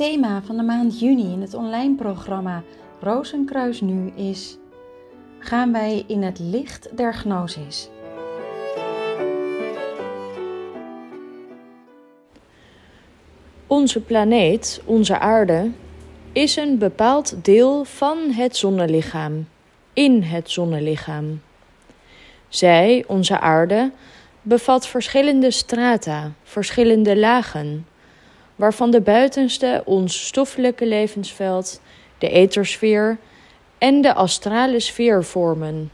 thema van de maand juni in het online programma Rozenkruis Nu is: Gaan wij in het licht der gnosis? Onze planeet, onze aarde, is een bepaald deel van het zonnelichaam, in het zonnelichaam. Zij, onze aarde, bevat verschillende strata, verschillende lagen, waarvan de buitenste ons stoffelijke levensveld, de ethersfeer en de astrale sfeer vormen.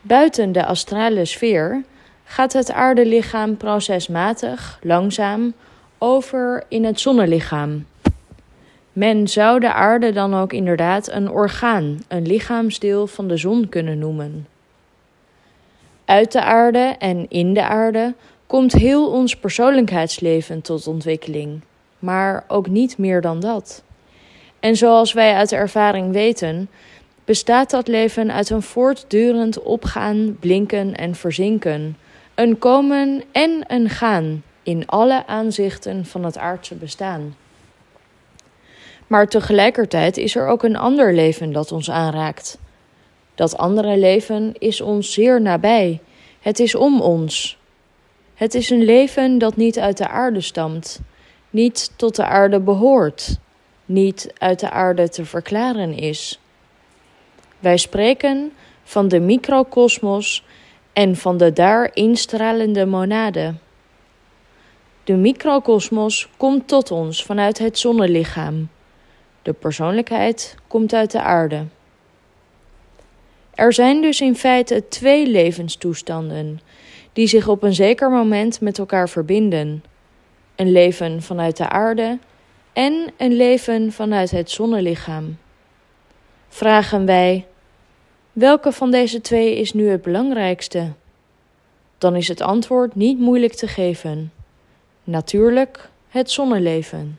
Buiten de astrale sfeer gaat het aardelichaam procesmatig, langzaam, over in het zonnelichaam. Men zou de aarde dan ook inderdaad een orgaan, een lichaamsdeel van de zon kunnen noemen. Uit de aarde en in de aarde komt heel ons persoonlijkheidsleven tot ontwikkeling, maar ook niet meer dan dat. En zoals wij uit ervaring weten, bestaat dat leven uit een voortdurend opgaan, blinken en verzinken, een komen en een gaan in alle aanzichten van het aardse bestaan. Maar tegelijkertijd is er ook een ander leven dat ons aanraakt. Dat andere leven is ons zeer nabij. Het is om ons. Het is een leven dat niet uit de aarde stamt, niet tot de aarde behoort, niet uit de aarde te verklaren is. Wij spreken van de microcosmos en van de daar instralende monade. De microcosmos komt tot ons vanuit het zonnelichaam. De persoonlijkheid komt uit de aarde. Er zijn dus in feite twee levenstoestanden die zich op een zeker moment met elkaar verbinden: een leven vanuit de aarde en een leven vanuit het zonnelichaam. Vragen wij: welke van deze twee is nu het belangrijkste? Dan is het antwoord niet moeilijk te geven. Natuurlijk het zonneleven.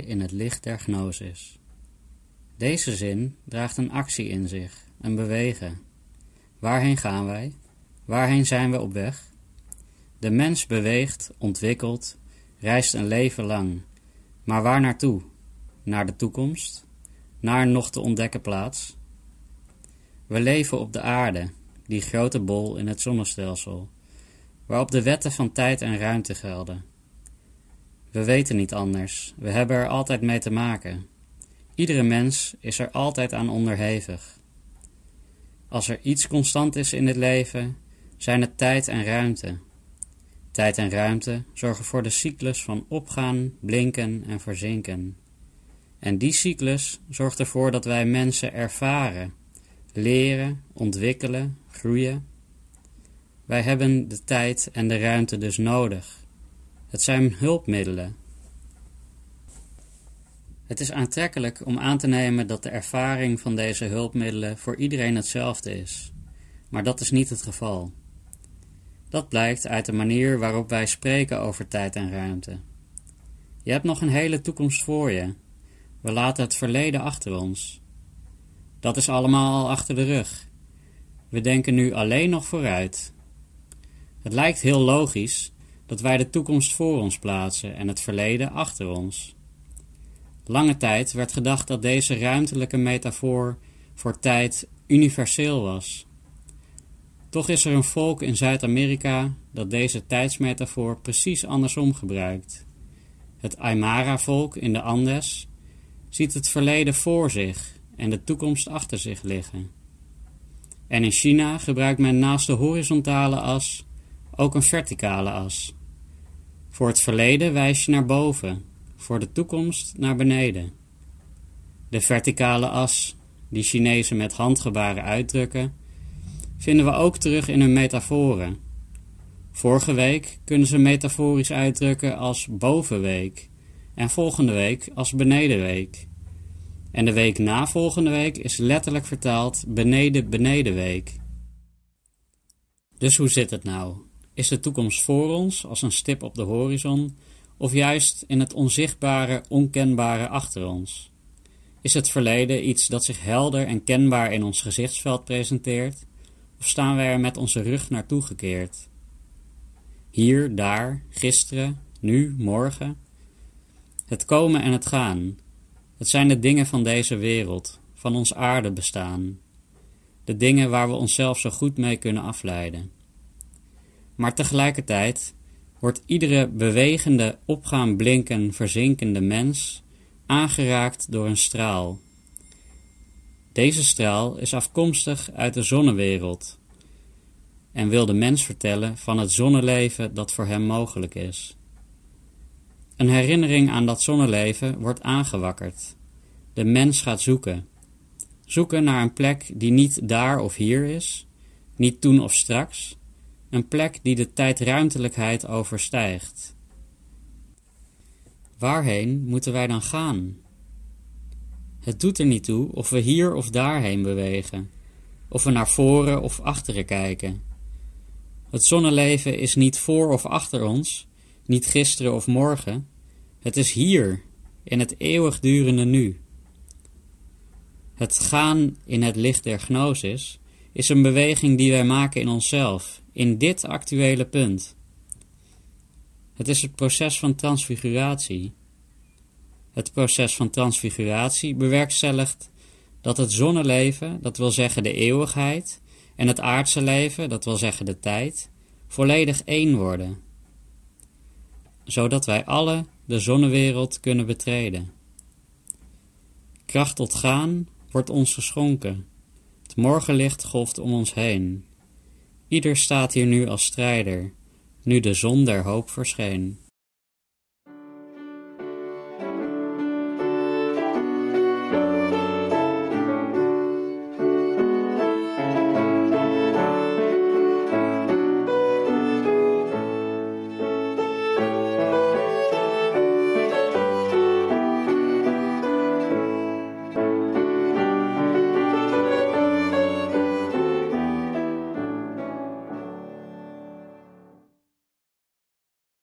In het licht der gnosis. Deze zin draagt een actie in zich, een bewegen. Waarheen gaan wij? Waarheen zijn we op weg? De mens beweegt, ontwikkelt, reist een leven lang. Maar waar naartoe? Naar de toekomst? Naar een nog te ontdekken plaats? We leven op de aarde, die grote bol in het zonnestelsel, waarop de wetten van tijd en ruimte gelden. We weten niet anders, we hebben er altijd mee te maken. Iedere mens is er altijd aan onderhevig. Als er iets constant is in het leven, zijn het tijd en ruimte. Tijd en ruimte zorgen voor de cyclus van opgaan, blinken en verzinken. En die cyclus zorgt ervoor dat wij mensen ervaren, leren, ontwikkelen, groeien. Wij hebben de tijd en de ruimte dus nodig. Het zijn hulpmiddelen. Het is aantrekkelijk om aan te nemen dat de ervaring van deze hulpmiddelen voor iedereen hetzelfde is, maar dat is niet het geval. Dat blijkt uit de manier waarop wij spreken over tijd en ruimte. Je hebt nog een hele toekomst voor je. We laten het verleden achter ons. Dat is allemaal al achter de rug. We denken nu alleen nog vooruit. Het lijkt heel logisch dat wij de toekomst voor ons plaatsen en het verleden achter ons. Lange tijd werd gedacht dat deze ruimtelijke metafoor voor tijd universeel was. Toch is er een volk in Zuid-Amerika dat deze tijdsmetafoor precies andersom gebruikt. Het Aymara-volk in de Andes ziet het verleden voor zich en de toekomst achter zich liggen. En in China gebruikt men naast de horizontale as ook een verticale as. Voor het verleden wijs je naar boven, voor de toekomst naar beneden. De verticale as, die Chinezen met handgebaren uitdrukken, vinden we ook terug in hun metaforen. Vorige week kunnen ze metaforisch uitdrukken als bovenweek en volgende week als benedenweek. En de week na volgende week is letterlijk vertaald beneden benedenweek. Dus hoe zit het nou? Is de toekomst voor ons als een stip op de horizon, of juist in het onzichtbare, onkenbare achter ons? Is het verleden iets dat zich helder en kenbaar in ons gezichtsveld presenteert, of staan wij er met onze rug naartoe gekeerd? Hier, daar, gisteren, nu, morgen. Het komen en het gaan, het zijn de dingen van deze wereld, van ons aarde bestaan, de dingen waar we onszelf zo goed mee kunnen afleiden. Maar tegelijkertijd wordt iedere bewegende, opgaan, blinken, verzinkende mens aangeraakt door een straal. Deze straal is afkomstig uit de zonnewereld en wil de mens vertellen van het zonneleven dat voor hem mogelijk is. Een herinnering aan dat zonneleven wordt aangewakkerd. De mens gaat zoeken. Zoeken naar een plek die niet daar of hier is, niet toen of straks, een plek die de tijdruimtelijkheid overstijgt. Waarheen moeten wij dan gaan? Het doet er niet toe of we hier of daarheen bewegen, of we naar voren of achteren kijken. Het zonneleven is niet voor of achter ons, niet gisteren of morgen. Het is hier, in het eeuwigdurende nu. Het gaan in het licht der gnosis is een beweging die wij maken in onszelf, in dit actuele punt. Het is het proces van transfiguratie. Het proces van transfiguratie bewerkstelligt dat het zonneleven, dat wil zeggen de eeuwigheid, en het aardse leven, dat wil zeggen de tijd, volledig één worden, zodat wij alle de zonnewereld kunnen betreden. Kracht tot gaan wordt ons geschonken. Morgenlicht golft om ons heen. Ieder staat hier nu als strijder, nu de zon der hoop verscheen.